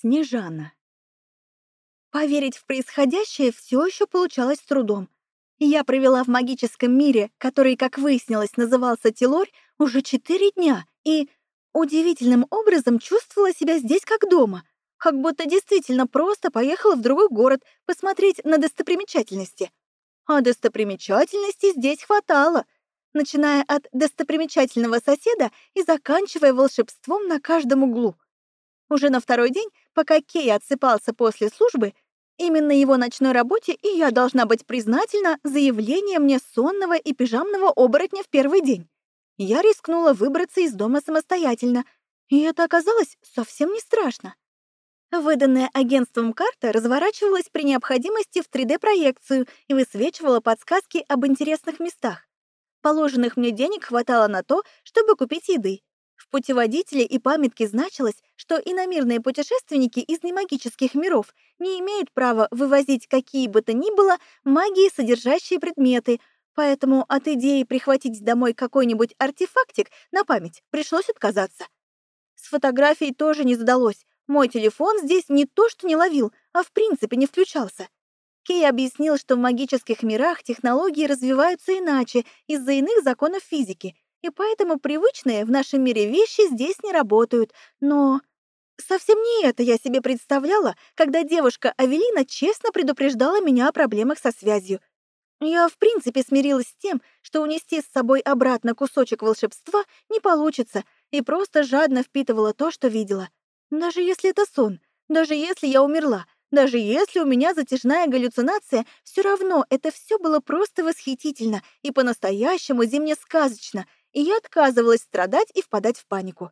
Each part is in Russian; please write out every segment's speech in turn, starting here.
Снежана. Поверить в происходящее все еще получалось с трудом. Я провела в магическом мире, который, как выяснилось, назывался Телорь, уже четыре дня и удивительным образом чувствовала себя здесь как дома, как будто действительно просто поехала в другой город посмотреть на достопримечательности. А достопримечательностей здесь хватало, начиная от достопримечательного соседа и заканчивая волшебством на каждом углу. Уже на второй день, пока Кей отсыпался после службы, именно его ночной работе и я должна быть признательна за явление мне сонного и пижамного оборотня в первый день. Я рискнула выбраться из дома самостоятельно, и это оказалось совсем не страшно. Выданная агентством карта разворачивалась при необходимости в 3D-проекцию и высвечивала подсказки об интересных местах. Положенных мне денег хватало на то, чтобы купить еды. В путеводителе и памятке значилось, что иномирные путешественники из немагических миров не имеют права вывозить какие бы то ни было магии содержащие предметы, поэтому от идеи прихватить домой какой-нибудь артефактик на память пришлось отказаться. С фотографией тоже не задалось, мой телефон здесь не то что не ловил, а в принципе не включался. Кей объяснил, что в магических мирах технологии развиваются иначе из-за иных законов физики, и поэтому привычные в нашем мире вещи здесь не работают. Но совсем не это я себе представляла, когда девушка Авелина честно предупреждала меня о проблемах со связью. Я в принципе смирилась с тем, что унести с собой обратно кусочек волшебства не получится, и просто жадно впитывала то, что видела. Даже если это сон, даже если я умерла, даже если у меня затяжная галлюцинация, все равно это все было просто восхитительно и по-настоящему зимне-сказочно, и я отказывалась страдать и впадать в панику.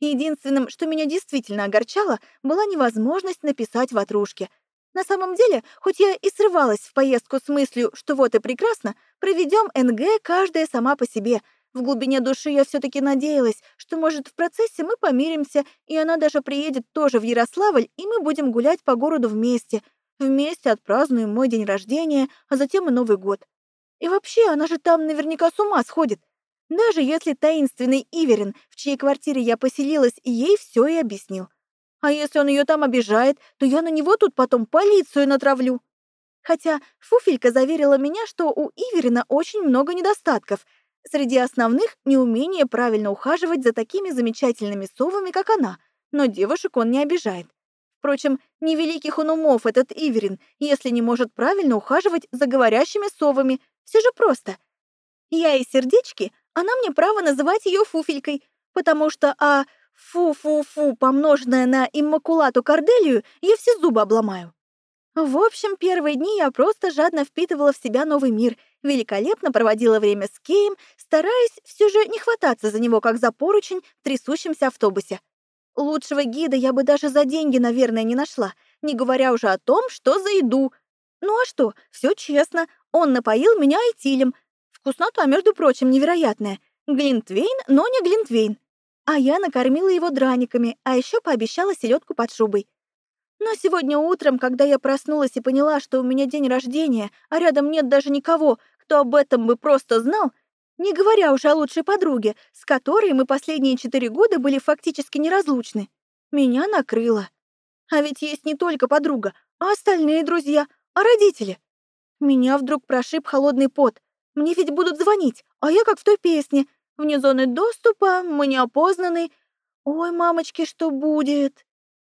Единственным, что меня действительно огорчало, была невозможность написать ватрушке. На самом деле, хоть я и срывалась в поездку с мыслью, что вот и прекрасно, проведем НГ каждая сама по себе — в глубине души я все таки надеялась, что, может, в процессе мы помиримся, и она даже приедет тоже в Ярославль, и мы будем гулять по городу вместе. Вместе отпразднуем мой день рождения, а затем и Новый год. И вообще, она же там наверняка с ума сходит. Даже если таинственный Иверин, в чьей квартире я поселилась, ей все и объяснил. А если он ее там обижает, то я на него тут потом полицию натравлю. Хотя Фуфелька заверила меня, что у Иверина очень много недостатков — Среди основных — неумение правильно ухаживать за такими замечательными совами, как она, но девушек он не обижает. Впрочем, невеликих он умов этот Иверин, если не может правильно ухаживать за говорящими совами. Все же просто. Я и сердечки, она мне право называть ее фуфелькой, потому что а фу-фу-фу, помноженное на иммакулату Корделию, я все зубы обломаю. В общем, первые дни я просто жадно впитывала в себя новый мир, великолепно проводила время с Кеем, стараясь все же не хвататься за него, как за поручень в трясущемся автобусе. Лучшего гида я бы даже за деньги, наверное, не нашла, не говоря уже о том, что за еду. Ну а что, все честно, он напоил меня айтилем. Вкуснота, между прочим, невероятная. Глинтвейн, но не глинтвейн. А я накормила его драниками, а еще пообещала селедку под шубой. Но сегодня утром, когда я проснулась и поняла, что у меня день рождения, а рядом нет даже никого, кто об этом бы просто знал, не говоря уже о лучшей подруге, с которой мы последние четыре года были фактически неразлучны, меня накрыло. А ведь есть не только подруга, а остальные друзья, а родители. Меня вдруг прошиб холодный пот. Мне ведь будут звонить, а я как в той песне. Вне зоны доступа, мы неопознаны. Ой, мамочки, что будет?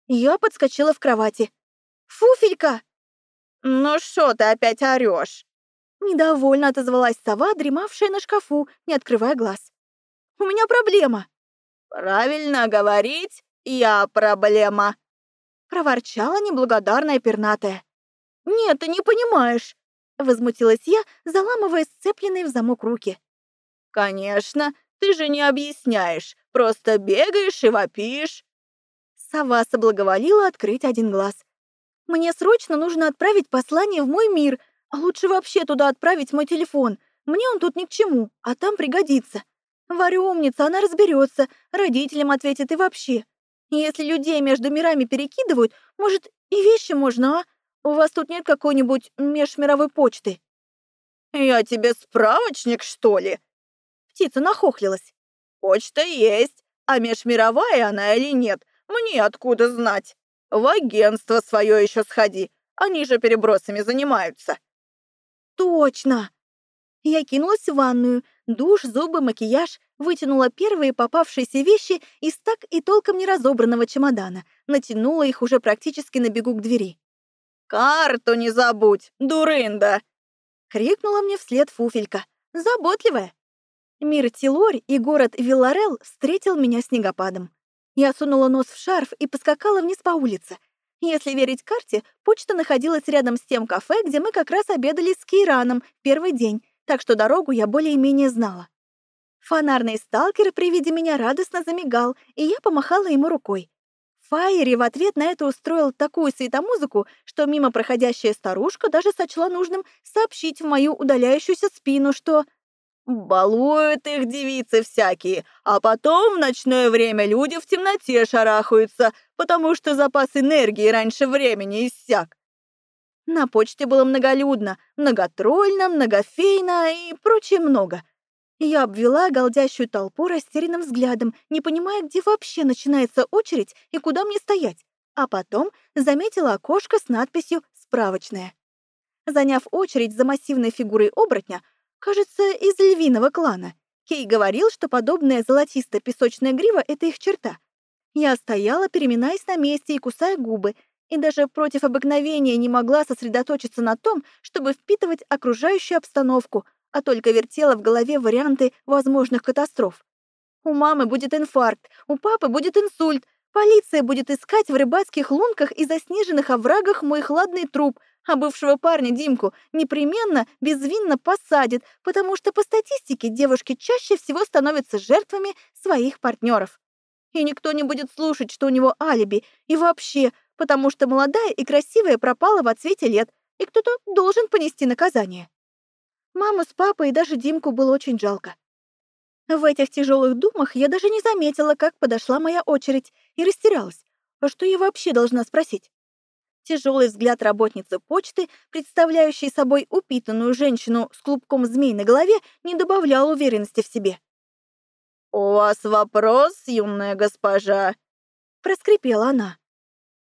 Я подскочила в кровати. «Фуфелька!» «Ну что ты опять орёшь?» Недовольно отозвалась сова, дремавшая на шкафу, не открывая глаз. «У меня проблема!» «Правильно говорить, я проблема!» Проворчала неблагодарная пернатая. «Нет, ты не понимаешь!» Возмутилась я, заламывая сцепленные в замок руки. «Конечно, ты же не объясняешь, просто бегаешь и вопишь!» Сова соблаговолила открыть один глаз. «Мне срочно нужно отправить послание в мой мир, а лучше вообще туда отправить мой телефон. Мне он тут ни к чему, а там пригодится. Варя умница, она разберется, родителям ответит и вообще. Если людей между мирами перекидывают, может, и вещи можно, а? У вас тут нет какой-нибудь межмировой почты?» «Я тебе справочник, что ли?» Птица нахохлилась. «Почта есть, а межмировая она или нет, мне откуда знать? В агентство свое еще сходи. Они же перебросами занимаются. Точно! Я кинулась в ванную, душ, зубы, макияж, вытянула первые попавшиеся вещи из так и толком не разобранного чемодана, натянула их уже практически на бегу к двери. «Карту не забудь, дурында!» — крикнула мне вслед Фуфелька, заботливая. Мир Тилорь и город Вилларел встретил меня снегопадом. Я сунула нос в шарф и поскакала вниз по улице. Если верить карте, почта находилась рядом с тем кафе, где мы как раз обедали с Кейраном первый день, так что дорогу я более-менее знала. Фонарный сталкер при виде меня радостно замигал, и я помахала ему рукой. Фаери в ответ на это устроил такую светомузыку, что мимо проходящая старушка даже сочла нужным сообщить в мою удаляющуюся спину, что Балуют их девицы всякие, а потом в ночное время люди в темноте шарахаются, потому что запас энергии раньше времени иссяк. На почте было многолюдно, многотрольно, многофейно и прочее много. Я обвела голдящую толпу растерянным взглядом, не понимая, где вообще начинается очередь и куда мне стоять, а потом заметила окошко с надписью «Справочная». Заняв очередь за массивной фигурой оборотня, Кажется, из львиного клана. Кей говорил, что подобная золотисто-песочная грива — это их черта. Я стояла, переминаясь на месте и кусая губы, и даже против обыкновения не могла сосредоточиться на том, чтобы впитывать окружающую обстановку, а только вертела в голове варианты возможных катастроф. У мамы будет инфаркт, у папы будет инсульт, полиция будет искать в рыбацких лунках и заснеженных оврагах мой хладный труп — а бывшего парня Димку непременно безвинно посадят, потому что по статистике девушки чаще всего становятся жертвами своих партнеров. И никто не будет слушать, что у него алиби, и вообще, потому что молодая и красивая пропала в отсвете лет, и кто-то должен понести наказание. Маму с папой и даже Димку было очень жалко. В этих тяжелых думах я даже не заметила, как подошла моя очередь, и растерялась. А что я вообще должна спросить? Тяжелый взгляд работницы почты, представляющей собой упитанную женщину с клубком змей на голове, не добавлял уверенности в себе. «У вас вопрос, юная госпожа?» — проскрипела она.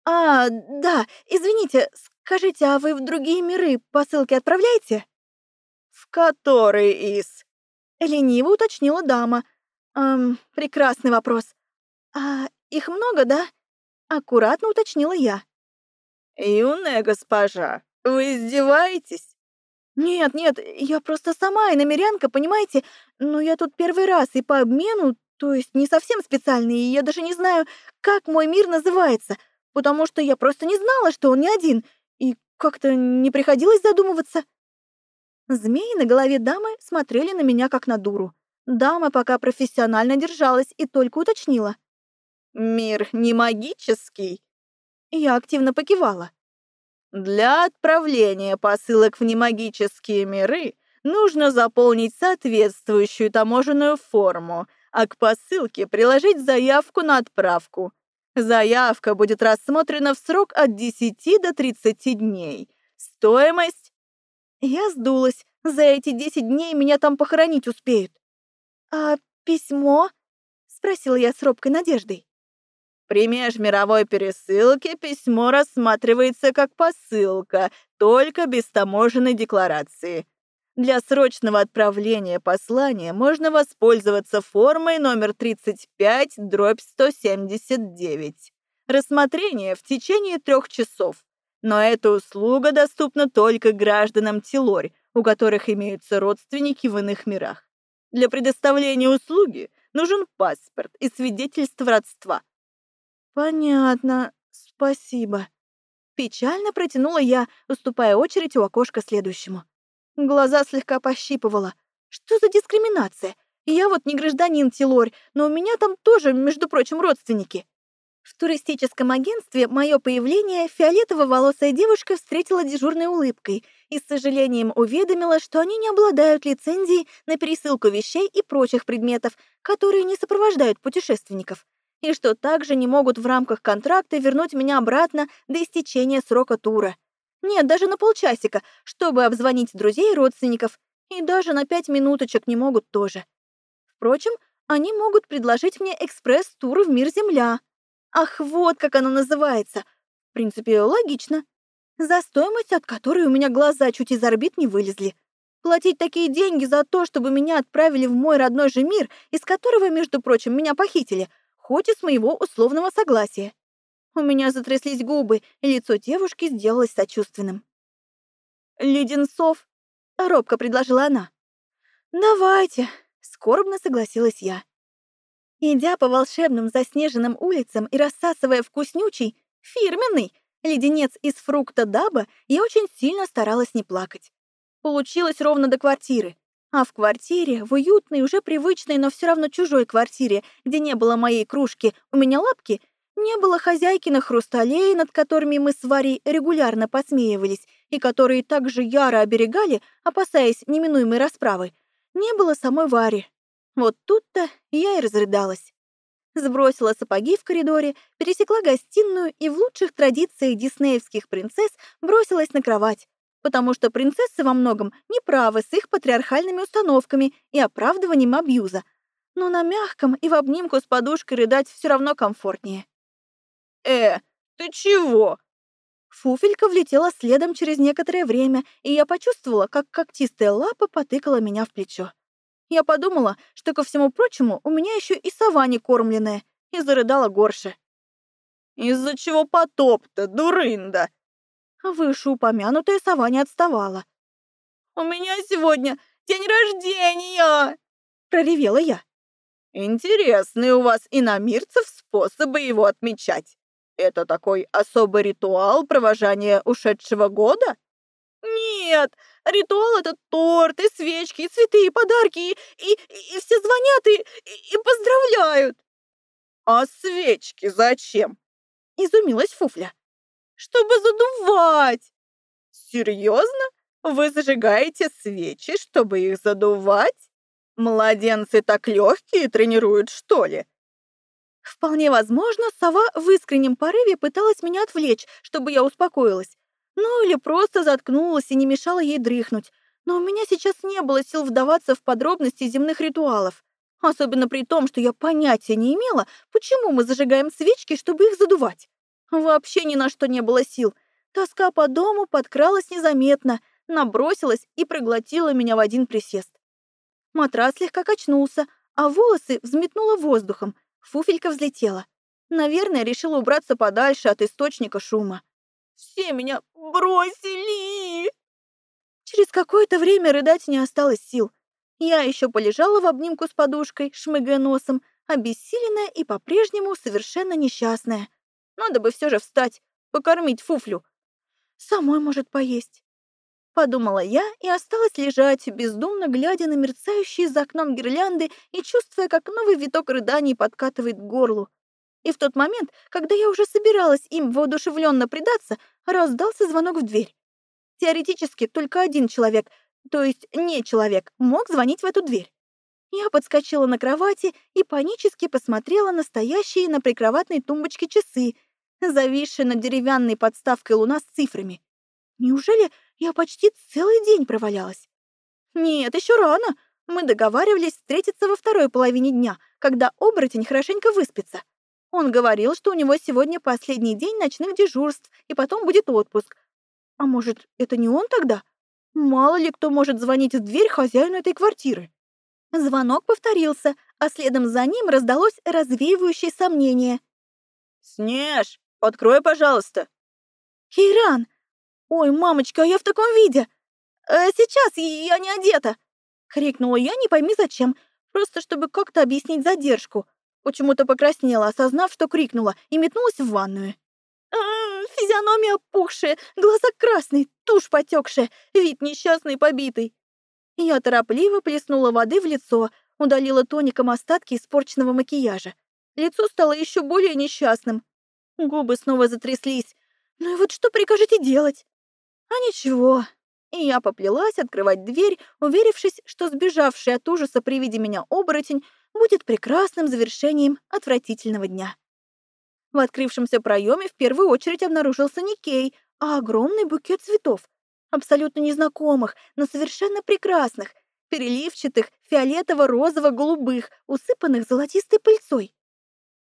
«А, да, извините, скажите, а вы в другие миры посылки отправляете?» «В который из?» — лениво уточнила дама. «Эм, прекрасный вопрос. А их много, да?» — аккуратно уточнила я. «Юная госпожа, вы издеваетесь?» «Нет, нет, я просто сама иномерянка, понимаете? Но я тут первый раз и по обмену, то есть не совсем специальный, и я даже не знаю, как мой мир называется, потому что я просто не знала, что он не один, и как-то не приходилось задумываться». Змеи на голове дамы смотрели на меня как на дуру. Дама пока профессионально держалась и только уточнила. «Мир не магический?» Я активно покивала. Для отправления посылок в немагические миры нужно заполнить соответствующую таможенную форму, а к посылке приложить заявку на отправку. Заявка будет рассмотрена в срок от 10 до 30 дней. Стоимость? Я сдулась. За эти 10 дней меня там похоронить успеют. А письмо? Спросила я с робкой надеждой. При межмировой пересылке письмо рассматривается как посылка, только без таможенной декларации. Для срочного отправления послания можно воспользоваться формой номер 35 дробь 179. Рассмотрение в течение трех часов. Но эта услуга доступна только гражданам Тилорь, у которых имеются родственники в иных мирах. Для предоставления услуги нужен паспорт и свидетельство родства – «Понятно. Спасибо». Печально протянула я, уступая очередь у окошка следующему. Глаза слегка пощипывала. Что за дискриминация? Я вот не гражданин Тилорь, но у меня там тоже, между прочим, родственники. В туристическом агентстве мое появление фиолетово-волосая девушка встретила дежурной улыбкой и с сожалением уведомила, что они не обладают лицензией на пересылку вещей и прочих предметов, которые не сопровождают путешественников и что также не могут в рамках контракта вернуть меня обратно до истечения срока тура. Нет, даже на полчасика, чтобы обзвонить друзей и родственников, и даже на пять минуточек не могут тоже. Впрочем, они могут предложить мне экспресс-тур в мир Земля. Ах, вот как оно называется. принципе, логично. За стоимость, от которой у меня глаза чуть из орбит не вылезли. Платить такие деньги за то, чтобы меня отправили в мой родной же мир, из которого, между прочим, меня похитили, хоть и с моего условного согласия. У меня затряслись губы, и лицо девушки сделалось сочувственным. «Леденцов?» — робко предложила она. «Давайте», — скорбно согласилась я. Идя по волшебным заснеженным улицам и рассасывая вкуснючий, фирменный, леденец из фрукта даба, я очень сильно старалась не плакать. Получилось ровно до квартиры. А в квартире, в уютной, уже привычной, но все равно чужой квартире, где не было моей кружки, у меня лапки — не было хозяйки на хрусталей, над которыми мы с Варей регулярно посмеивались и которые также яро оберегали, опасаясь неминуемой расправы. Не было самой Вари. Вот тут-то я и разрыдалась. Сбросила сапоги в коридоре, пересекла гостиную и в лучших традициях диснеевских принцесс бросилась на кровать, потому что принцессы во многом не правы с их патриархальными установками и оправдыванием абьюза. Но на мягком и в обнимку с подушкой рыдать все равно комфортнее. «Э, ты чего?» Фуфелька влетела следом через некоторое время, и я почувствовала, как когтистая лапа потыкала меня в плечо. Я подумала, что, ко всему прочему, у меня еще и сова не кормленная, и зарыдала горше. «Из-за чего потоп-то, дурында?» Вышеупомянутая сова не отставала. «У меня сегодня день рождения!» — проревела я. «Интересные у вас, иномирцев, способы его отмечать. Это такой особый ритуал провожания ушедшего года? Нет, ритуал — это торт, и свечки, и цветы, и подарки, и, и, и все звонят и, и, и поздравляют. А свечки зачем? Изумилась Фуфля. Чтобы задувать. Серьезно? Вы зажигаете свечи, чтобы их задувать? Младенцы так легкие тренируют, что ли? Вполне возможно, сова в искреннем порыве пыталась меня отвлечь, чтобы я успокоилась. Ну или просто заткнулась и не мешала ей дрыхнуть. Но у меня сейчас не было сил вдаваться в подробности земных ритуалов. Особенно при том, что я понятия не имела, почему мы зажигаем свечки, чтобы их задувать. Вообще ни на что не было сил. Тоска по дому подкралась незаметно, набросилась и проглотила меня в один присест. Матрас слегка качнулся, а волосы взметнуло воздухом, Фуфелька взлетела. Наверное, решила убраться подальше от источника шума. «Все меня бросили!» Через какое-то время рыдать не осталось сил. Я еще полежала в обнимку с подушкой, шмыгая носом, обессиленная и по-прежнему совершенно несчастная. Надо бы все же встать, покормить Фуфлю. Самой может поесть. Подумала я и осталась лежать, бездумно глядя на мерцающие за окном гирлянды и чувствуя, как новый виток рыданий подкатывает к горлу. И в тот момент, когда я уже собиралась им воодушевленно предаться, раздался звонок в дверь. Теоретически только один человек, то есть не человек, мог звонить в эту дверь. Я подскочила на кровати и панически посмотрела на стоящие на прикроватной тумбочке часы, зависшие над деревянной подставкой луна с цифрами. Неужели я почти целый день провалялась. Нет, еще рано. Мы договаривались встретиться во второй половине дня, когда оборотень хорошенько выспится. Он говорил, что у него сегодня последний день ночных дежурств, и потом будет отпуск. А может, это не он тогда? Мало ли кто может звонить в дверь хозяину этой квартиры. Звонок повторился, а следом за ним раздалось развеивающее сомнение. «Снеж, открой, пожалуйста!» «Кейран, «Ой, мамочка, а я в таком виде! Э, сейчас я не одета!» Крикнула я, не пойми зачем, просто чтобы как-то объяснить задержку. Почему-то покраснела, осознав, что крикнула, и метнулась в ванную. А, физиономия опухшая, глаза красные, тушь потекшая, вид несчастный побитый. Я торопливо плеснула воды в лицо, удалила тоником остатки испорченного макияжа. Лицо стало еще более несчастным. Губы снова затряслись. Ну и вот что прикажете делать? А ничего. И я поплелась открывать дверь, уверившись, что сбежавший от ужаса при виде меня оборотень будет прекрасным завершением отвратительного дня. В открывшемся проеме в первую очередь обнаружился Никей, а огромный букет цветов, абсолютно незнакомых, но совершенно прекрасных, переливчатых, фиолетово-розово-голубых, усыпанных золотистой пыльцой.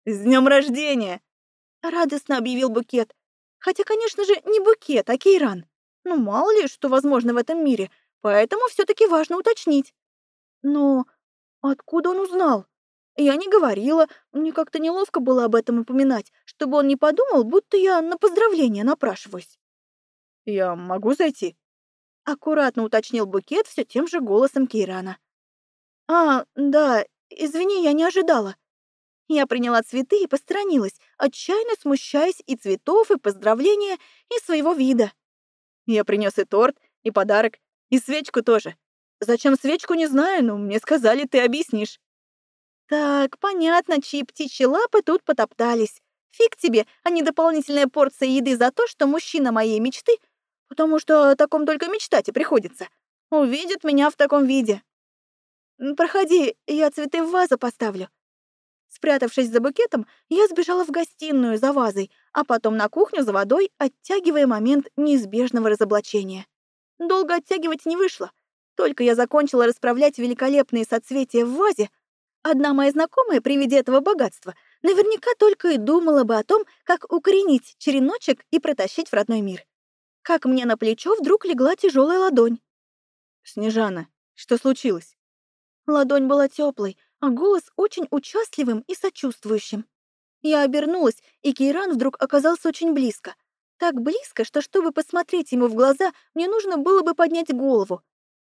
«С днем рождения!» — радостно объявил букет. Хотя, конечно же, не букет, а Кейран. Ну, мало ли, что возможно в этом мире, поэтому все таки важно уточнить. Но откуда он узнал? Я не говорила, мне как-то неловко было об этом упоминать, чтобы он не подумал, будто я на поздравление напрашиваюсь. «Я могу зайти?» Аккуратно уточнил букет все тем же голосом Кейрана. «А, да, извини, я не ожидала». Я приняла цветы и посторонилась, отчаянно смущаясь и цветов, и поздравления, и своего вида. Я принес и торт, и подарок, и свечку тоже. Зачем свечку, не знаю, но мне сказали, ты объяснишь. Так, понятно, чьи птичьи лапы тут потоптались. Фиг тебе, а не дополнительная порция еды за то, что мужчина моей мечты, потому что о таком только мечтать и приходится, увидит меня в таком виде. Проходи, я цветы в вазу поставлю. Спрятавшись за букетом, я сбежала в гостиную за вазой, а потом на кухню за водой, оттягивая момент неизбежного разоблачения. Долго оттягивать не вышло. Только я закончила расправлять великолепные соцветия в вазе, Одна моя знакомая при виде этого богатства наверняка только и думала бы о том, как укоренить череночек и протащить в родной мир. Как мне на плечо вдруг легла тяжелая ладонь. «Снежана, что случилось?» Ладонь была теплой, а голос очень участливым и сочувствующим. Я обернулась, и Кейран вдруг оказался очень близко. Так близко, что чтобы посмотреть ему в глаза, мне нужно было бы поднять голову,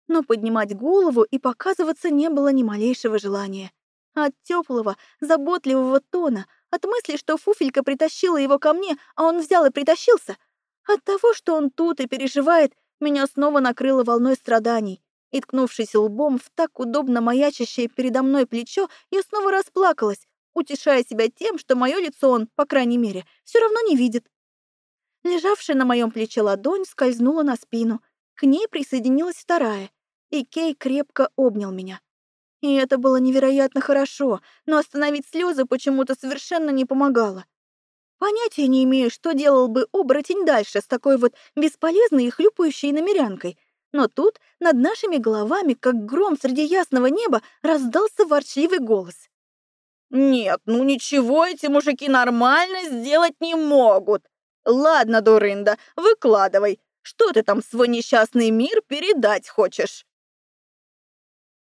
но поднимать голову и показываться не было ни малейшего желания. От теплого, заботливого тона, от мысли, что Фуфелька притащила его ко мне, а он взял и притащился, от того, что он тут и переживает, меня снова накрыло волной страданий. И, ткнувшись лбом в так удобно маячащее передо мной плечо, я снова расплакалась, утешая себя тем, что мое лицо он, по крайней мере, все равно не видит. Лежавшая на моем плече ладонь скользнула на спину. К ней присоединилась вторая и Кей крепко обнял меня. И это было невероятно хорошо, но остановить слезы почему-то совершенно не помогало. Понятия не имею, что делал бы оборотень дальше с такой вот бесполезной и хлюпающей намерянкой. Но тут над нашими головами, как гром среди ясного неба, раздался ворчливый голос. «Нет, ну ничего эти мужики нормально сделать не могут. Ладно, дурында, выкладывай. Что ты там свой несчастный мир передать хочешь?»